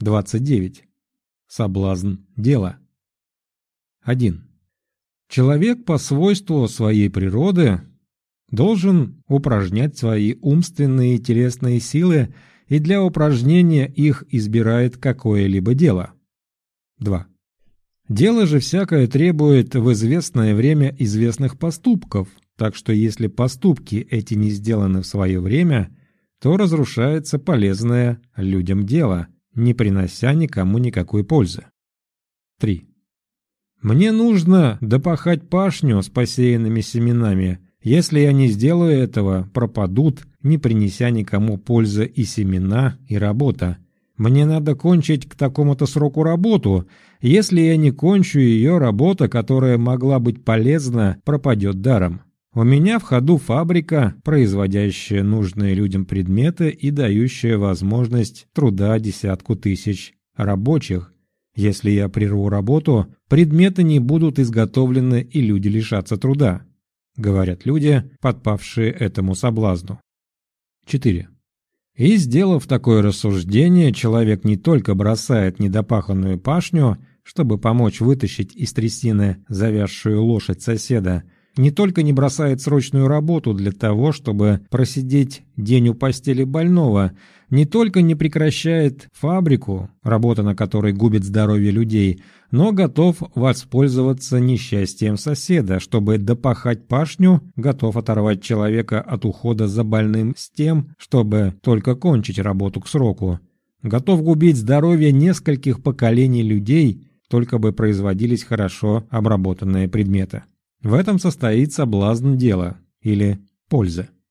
29. Соблазн дела. 1. Человек по свойству своей природы должен упражнять свои умственные и телесные силы и для упражнения их избирает какое-либо дело. 2. Дело же всякое требует в известное время известных поступков, так что если поступки эти не сделаны в свое время, то разрушается полезное людям дело, не принося никому никакой пользы. 3. Мне нужно допахать пашню с посеянными семенами. Если я не сделаю этого, пропадут, не принеся никому пользы и семена, и работа. Мне надо кончить к такому-то сроку работу. Если я не кончу ее, работа, которая могла быть полезна, пропадет даром. У меня в ходу фабрика, производящая нужные людям предметы и дающая возможность труда десятку тысяч рабочих. Если я прерву работу, предметы не будут изготовлены и люди лишатся труда, говорят люди, подпавшие этому соблазну. 4. И, сделав такое рассуждение, человек не только бросает недопаханную пашню, чтобы помочь вытащить из трясины завязшую лошадь соседа, не только не бросает срочную работу для того, чтобы просидеть день у постели больного, не только не прекращает фабрику, работа на которой губит здоровье людей, но готов воспользоваться несчастьем соседа, чтобы допахать пашню, готов оторвать человека от ухода за больным с тем, чтобы только кончить работу к сроку, готов губить здоровье нескольких поколений людей, только бы производились хорошо обработанные предметы. В этом состоит соблазн дела или польза.